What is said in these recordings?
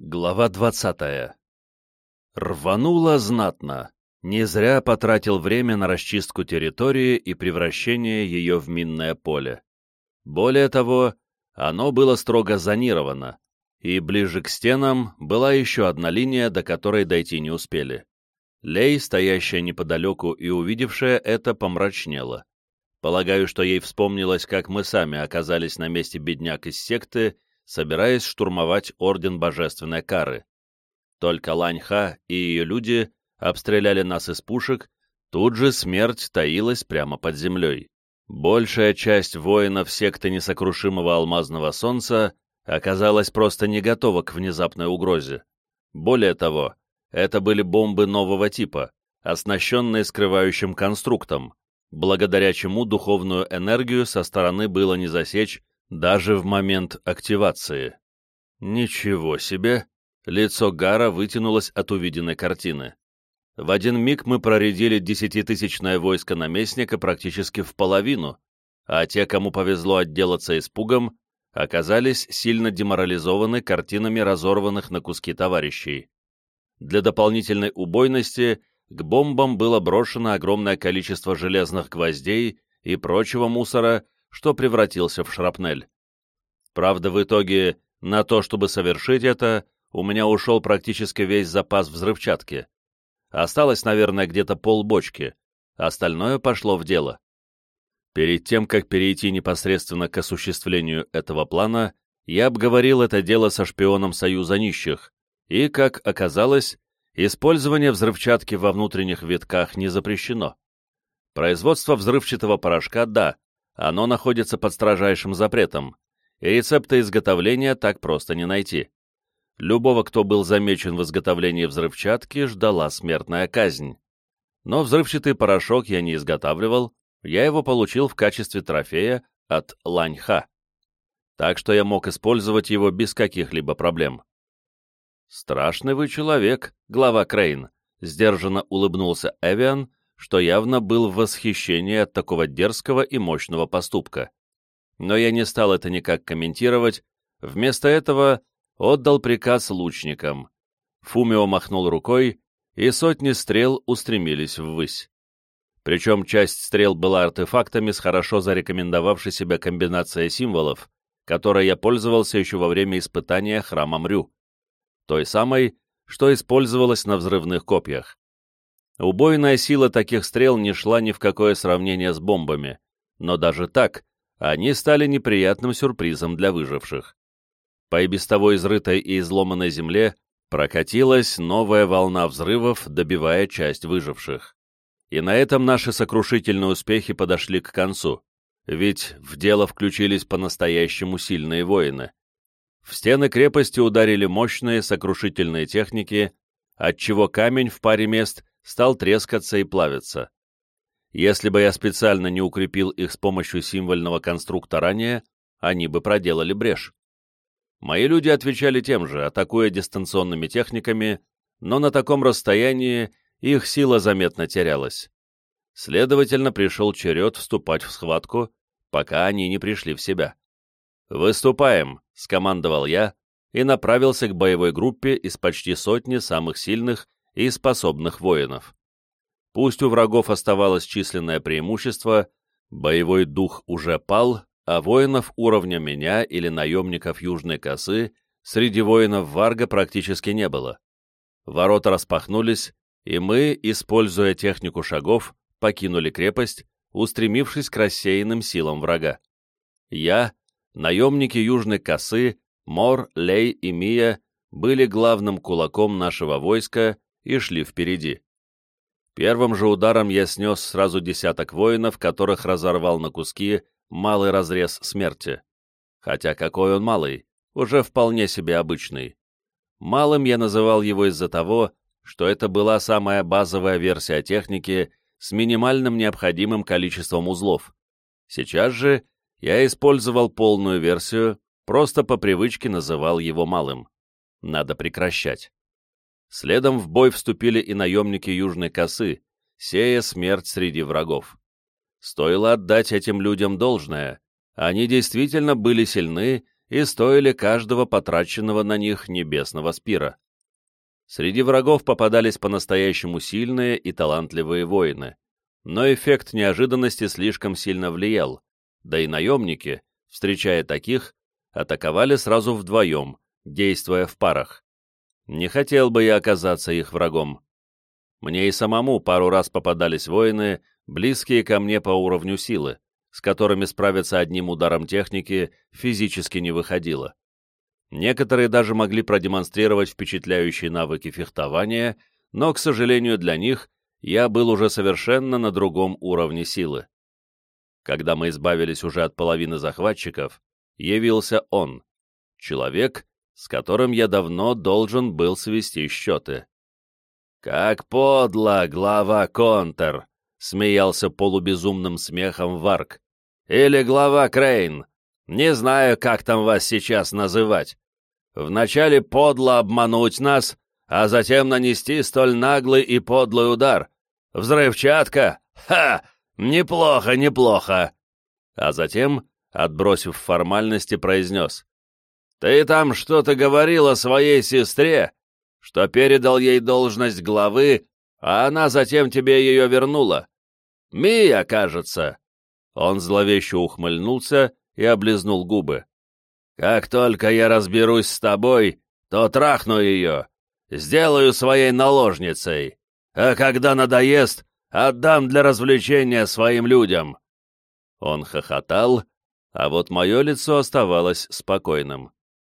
Глава двадцатая. Рвануло знатно. Не зря потратил время на расчистку территории и превращение ее в минное поле. Более того, оно было строго зонировано, и ближе к стенам была еще одна линия, до которой дойти не успели. Лей, стоящая неподалеку и увидевшая это, помрачнела. Полагаю, что ей вспомнилось, как мы сами оказались на месте бедняк из секты, собираясь штурмовать Орден Божественной Кары. Только Ланьха и ее люди обстреляли нас из пушек, тут же смерть таилась прямо под землей. Большая часть воинов секты несокрушимого алмазного солнца оказалась просто не готова к внезапной угрозе. Более того, это были бомбы нового типа, оснащенные скрывающим конструктом, благодаря чему духовную энергию со стороны было не засечь даже в момент активации. Ничего себе! Лицо Гара вытянулось от увиденной картины. В один миг мы проредили десятитысячное войско наместника практически в половину, а те, кому повезло отделаться испугом, оказались сильно деморализованы картинами разорванных на куски товарищей. Для дополнительной убойности к бомбам было брошено огромное количество железных гвоздей и прочего мусора, что превратился в шрапнель. Правда, в итоге на то, чтобы совершить это, у меня ушел практически весь запас взрывчатки. Осталось, наверное, где-то полбочки, остальное пошло в дело. Перед тем, как перейти непосредственно к осуществлению этого плана, я обговорил это дело со шпионом Союза Нищих, и, как оказалось, использование взрывчатки во внутренних витках не запрещено. Производство взрывчатого порошка – да, оно находится под строжайшим запретом, и рецепта изготовления так просто не найти. Любого, кто был замечен в изготовлении взрывчатки, ждала смертная казнь. Но взрывчатый порошок я не изготавливал, я его получил в качестве трофея от Ланьха. Так что я мог использовать его без каких-либо проблем. «Страшный вы человек, глава Крейн», — сдержанно улыбнулся Эвиан, что явно был в восхищении от такого дерзкого и мощного поступка. Но я не стал это никак комментировать, вместо этого отдал приказ лучникам. Фумио махнул рукой, и сотни стрел устремились ввысь. Причем часть стрел была артефактами с хорошо зарекомендовавшей себя комбинацией символов, которой я пользовался еще во время испытания храма Мрю, той самой, что использовалась на взрывных копьях. Убойная сила таких стрел не шла ни в какое сравнение с бомбами, но даже так они стали неприятным сюрпризом для выживших. По и без того изрытой и изломанной земле прокатилась новая волна взрывов, добивая часть выживших. И на этом наши сокрушительные успехи подошли к концу, ведь в дело включились по-настоящему сильные воины. В стены крепости ударили мощные сокрушительные техники, отчего камень в паре мест стал трескаться и плавиться. Если бы я специально не укрепил их с помощью символьного конструкта ранее, они бы проделали брешь. Мои люди отвечали тем же, атакуя дистанционными техниками, но на таком расстоянии их сила заметно терялась. Следовательно, пришел черед вступать в схватку, пока они не пришли в себя. «Выступаем!» — скомандовал я и направился к боевой группе из почти сотни самых сильных и способных воинов. Пусть у врагов оставалось численное преимущество, боевой дух уже пал, а воинов уровня меня или наемников Южной косы среди воинов Варга практически не было. Ворота распахнулись, и мы, используя технику шагов, покинули крепость, устремившись к рассеянным силам врага. Я, наемники Южной косы, Мор, Лей и Мия были главным кулаком нашего войска и шли впереди. Первым же ударом я снес сразу десяток воинов, которых разорвал на куски малый разрез смерти. Хотя какой он малый, уже вполне себе обычный. Малым я называл его из-за того, что это была самая базовая версия техники с минимальным необходимым количеством узлов. Сейчас же я использовал полную версию, просто по привычке называл его малым. Надо прекращать. Следом в бой вступили и наемники Южной косы, сея смерть среди врагов. Стоило отдать этим людям должное. Они действительно были сильны и стоили каждого потраченного на них небесного спира. Среди врагов попадались по-настоящему сильные и талантливые воины, но эффект неожиданности слишком сильно влиял, да и наемники, встречая таких, атаковали сразу вдвоем, действуя в парах. Не хотел бы я оказаться их врагом. Мне и самому пару раз попадались воины, близкие ко мне по уровню силы, с которыми справиться одним ударом техники физически не выходило. Некоторые даже могли продемонстрировать впечатляющие навыки фехтования, но, к сожалению для них, я был уже совершенно на другом уровне силы. Когда мы избавились уже от половины захватчиков, явился он, человек, с которым я давно должен был свести счеты. «Как подло, глава Контер!» — смеялся полубезумным смехом Варк. «Или глава Крейн. Не знаю, как там вас сейчас называть. Вначале подло обмануть нас, а затем нанести столь наглый и подлый удар. Взрывчатка? Ха! Неплохо, неплохо!» А затем, отбросив формальности, произнес. «Ты там что-то говорил о своей сестре, что передал ей должность главы а она затем тебе ее вернула. Мия, кажется!» Он зловеще ухмыльнулся и облизнул губы. «Как только я разберусь с тобой, то трахну ее, сделаю своей наложницей, а когда надоест, отдам для развлечения своим людям». Он хохотал, а вот мое лицо оставалось спокойным.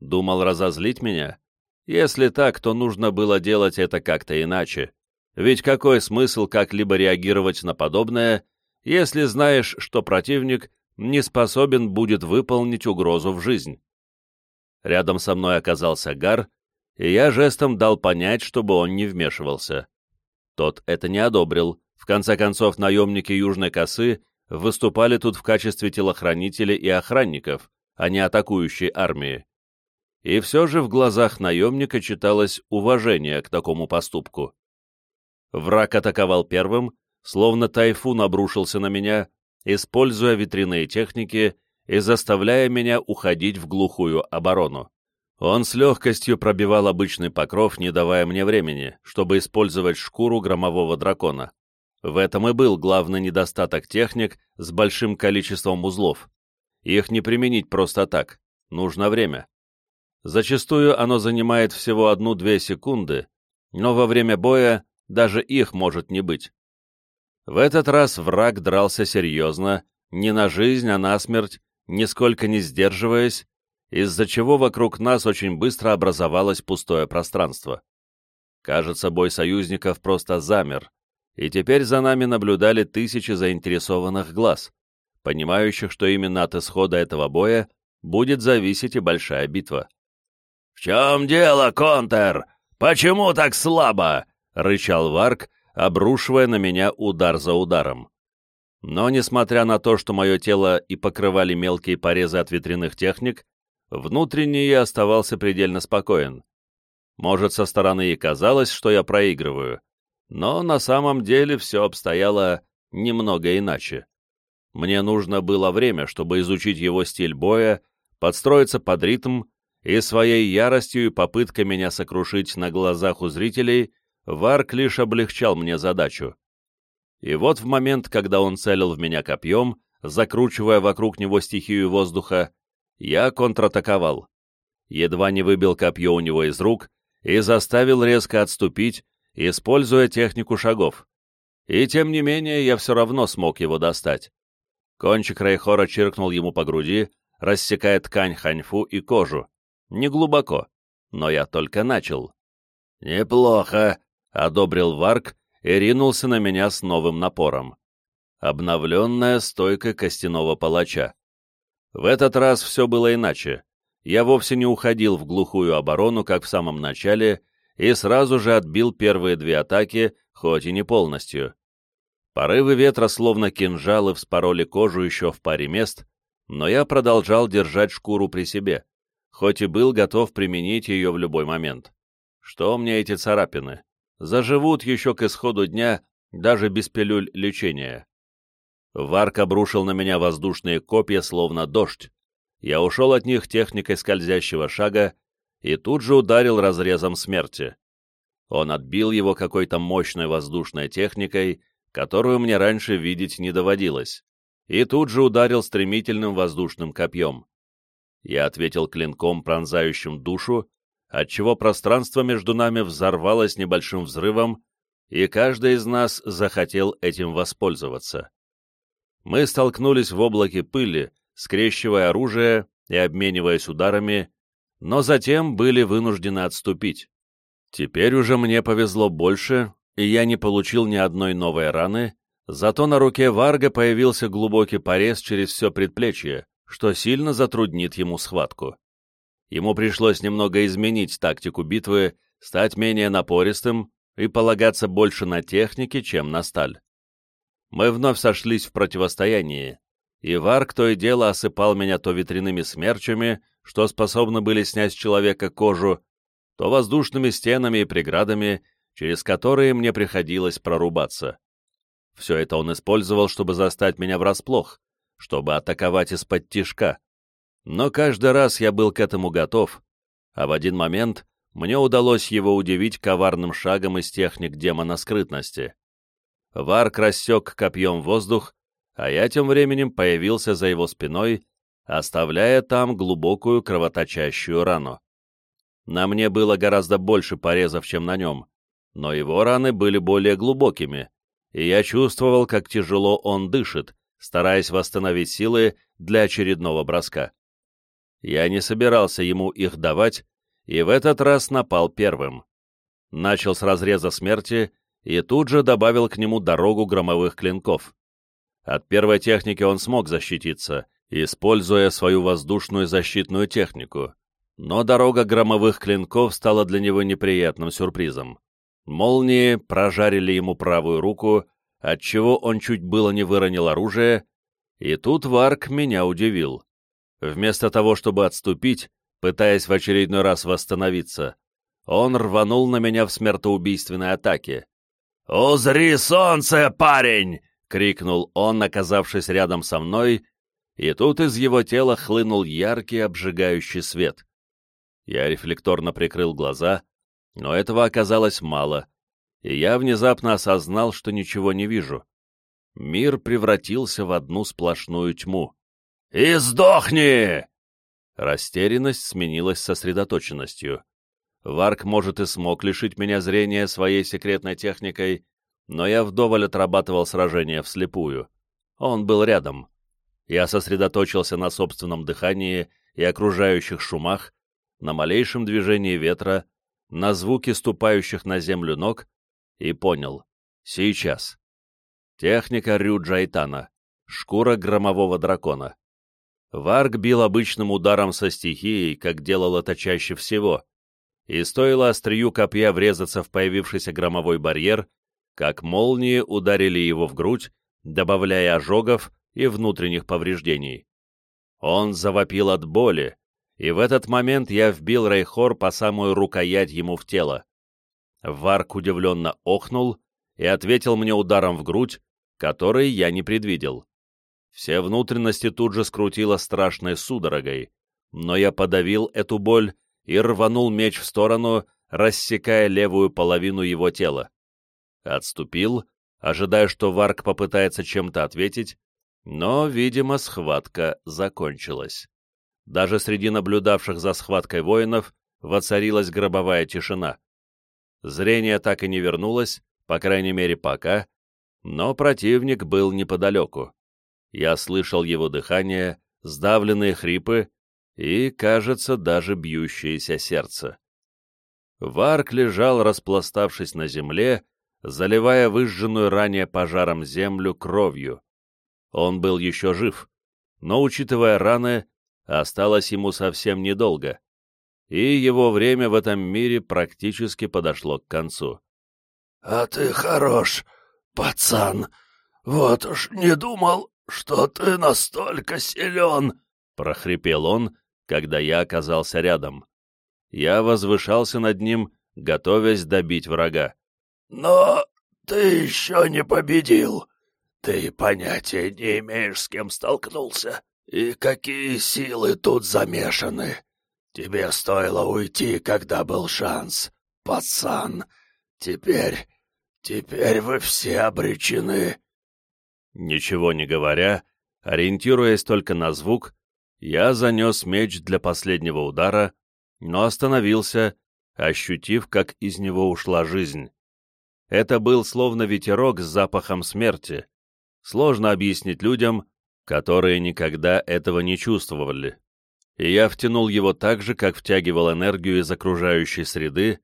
Думал разозлить меня? Если так, то нужно было делать это как-то иначе. Ведь какой смысл как-либо реагировать на подобное, если знаешь, что противник не способен будет выполнить угрозу в жизнь? Рядом со мной оказался Гар, и я жестом дал понять, чтобы он не вмешивался. Тот это не одобрил. В конце концов, наемники Южной Косы выступали тут в качестве телохранителей и охранников, а не атакующей армии. И все же в глазах наемника читалось уважение к такому поступку. Враг атаковал первым, словно тайфун обрушился на меня, используя ветряные техники и заставляя меня уходить в глухую оборону. Он с легкостью пробивал обычный покров, не давая мне времени, чтобы использовать шкуру громового дракона. В этом и был главный недостаток техник с большим количеством узлов. Их не применить просто так, нужно время. Зачастую оно занимает всего одну-две секунды, но во время боя даже их может не быть. В этот раз враг дрался серьезно, не на жизнь, а на смерть, нисколько не сдерживаясь, из-за чего вокруг нас очень быстро образовалось пустое пространство. Кажется, бой союзников просто замер, и теперь за нами наблюдали тысячи заинтересованных глаз, понимающих, что именно от исхода этого боя будет зависеть и большая битва. «В чем дело, Контер? Почему так слабо?» — рычал Варк, обрушивая на меня удар за ударом. Но, несмотря на то, что мое тело и покрывали мелкие порезы от ветряных техник, внутренне я оставался предельно спокоен. Может, со стороны и казалось, что я проигрываю, но на самом деле все обстояло немного иначе. Мне нужно было время, чтобы изучить его стиль боя, подстроиться под ритм и своей яростью и попыткой меня сокрушить на глазах у зрителей Варк лишь облегчал мне задачу. И вот в момент, когда он целил в меня копьем, закручивая вокруг него стихию воздуха, я контратаковал. Едва не выбил копье у него из рук и заставил резко отступить, используя технику шагов. И тем не менее я все равно смог его достать. Кончик Рейхора чиркнул ему по груди, рассекая ткань ханьфу и кожу. Не глубоко, но я только начал. «Неплохо», — одобрил Варк и ринулся на меня с новым напором. Обновленная стойка костяного палача. В этот раз все было иначе. Я вовсе не уходил в глухую оборону, как в самом начале, и сразу же отбил первые две атаки, хоть и не полностью. Порывы ветра, словно кинжалы, вспороли кожу еще в паре мест, но я продолжал держать шкуру при себе, хоть и был готов применить ее в любой момент. Что мне эти царапины? заживут еще к исходу дня даже без пилюль лечения. Варк обрушил на меня воздушные копья, словно дождь. я ушел от них техникой скользящего шага и тут же ударил разрезом смерти. Он отбил его какой-то мощной воздушной техникой, которую мне раньше видеть не доводилось, и тут же ударил стремительным воздушным копьем. Я ответил клинком, пронзающим душу, отчего пространство между нами взорвалось небольшим взрывом, и каждый из нас захотел этим воспользоваться. Мы столкнулись в облаке пыли, скрещивая оружие и обмениваясь ударами, но затем были вынуждены отступить. Теперь уже мне повезло больше, и я не получил ни одной новой раны, зато на руке Варга появился глубокий порез через все предплечье, что сильно затруднит ему схватку. Ему пришлось немного изменить тактику битвы, стать менее напористым и полагаться больше на технике, чем на сталь. Мы вновь сошлись в противостоянии, и Варг то и дело осыпал меня то ветряными смерчами, что способны были снять с человека кожу, то воздушными стенами и преградами, через которые мне приходилось прорубаться. Все это он использовал, чтобы застать меня врасплох, чтобы атаковать из-под тишка. Но каждый раз я был к этому готов, а в один момент мне удалось его удивить коварным шагом из техник демона скрытности. Варк рассек копьем воздух, а я тем временем появился за его спиной, оставляя там глубокую кровоточащую рану. На мне было гораздо больше порезов, чем на нем, но его раны были более глубокими, и я чувствовал, как тяжело он дышит, стараясь восстановить силы для очередного броска. Я не собирался ему их давать, и в этот раз напал первым. Начал с разреза смерти и тут же добавил к нему дорогу громовых клинков. От первой техники он смог защититься, используя свою воздушную защитную технику, но дорога громовых клинков стала для него неприятным сюрпризом. Молнии прожарили ему правую руку, отчего он чуть было не выронил оружие, и тут Варк меня удивил. Вместо того, чтобы отступить, пытаясь в очередной раз восстановиться, он рванул на меня в смертоубийственной атаке. «Узри солнце, парень!» — крикнул он, оказавшись рядом со мной, и тут из его тела хлынул яркий обжигающий свет. Я рефлекторно прикрыл глаза, но этого оказалось мало, и я внезапно осознал, что ничего не вижу. Мир превратился в одну сплошную тьму. «И сдохни!» Растерянность сменилась сосредоточенностью. Варк, может, и смог лишить меня зрения своей секретной техникой, но я вдоволь отрабатывал сражение вслепую. Он был рядом. Я сосредоточился на собственном дыхании и окружающих шумах, на малейшем движении ветра, на звуке ступающих на землю ног и понял — сейчас. Техника Рю Джайтана, шкура громового дракона. Варг бил обычным ударом со стихией, как делал это чаще всего, и стоило острию копья врезаться в появившийся громовой барьер, как молнии ударили его в грудь, добавляя ожогов и внутренних повреждений. Он завопил от боли, и в этот момент я вбил Рейхор по самую рукоять ему в тело. Варк удивленно охнул и ответил мне ударом в грудь, который я не предвидел. Все внутренности тут же скрутило страшной судорогой, но я подавил эту боль и рванул меч в сторону, рассекая левую половину его тела. Отступил, ожидая, что Варк попытается чем-то ответить, но, видимо, схватка закончилась. Даже среди наблюдавших за схваткой воинов воцарилась гробовая тишина. Зрение так и не вернулось, по крайней мере пока, но противник был неподалеку. Я слышал его дыхание, сдавленные хрипы и, кажется, даже бьющееся сердце. Варк лежал, распластавшись на земле, заливая выжженную ранее пожаром землю кровью. Он был еще жив, но, учитывая раны, осталось ему совсем недолго, и его время в этом мире практически подошло к концу. — А ты хорош, пацан. Вот уж не думал, что ты настолько силен, — прохрипел он, когда я оказался рядом. Я возвышался над ним, готовясь добить врага. — Но ты еще не победил. Ты понятия не имеешь, с кем столкнулся. И какие силы тут замешаны? Тебе стоило уйти, когда был шанс, пацан. Теперь... теперь вы все обречены». Ничего не говоря, ориентируясь только на звук, я занес меч для последнего удара, но остановился, ощутив, как из него ушла жизнь. Это был словно ветерок с запахом смерти. Сложно объяснить людям, которые никогда этого не чувствовали. И я втянул его так же, как втягивал энергию из окружающей среды,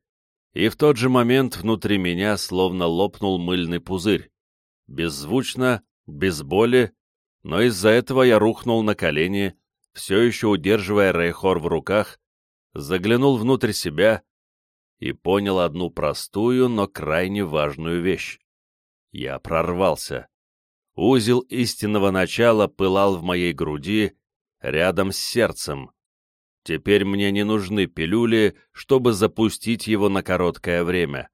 и в тот же момент внутри меня словно лопнул мыльный пузырь. Беззвучно, без боли, но из-за этого я рухнул на колени, все еще удерживая Рейхор в руках, заглянул внутрь себя и понял одну простую, но крайне важную вещь. Я прорвался. Узел истинного начала пылал в моей груди, рядом с сердцем. Теперь мне не нужны пилюли, чтобы запустить его на короткое время.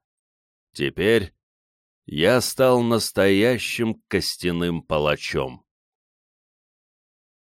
Теперь я стал настоящим костяным палачом.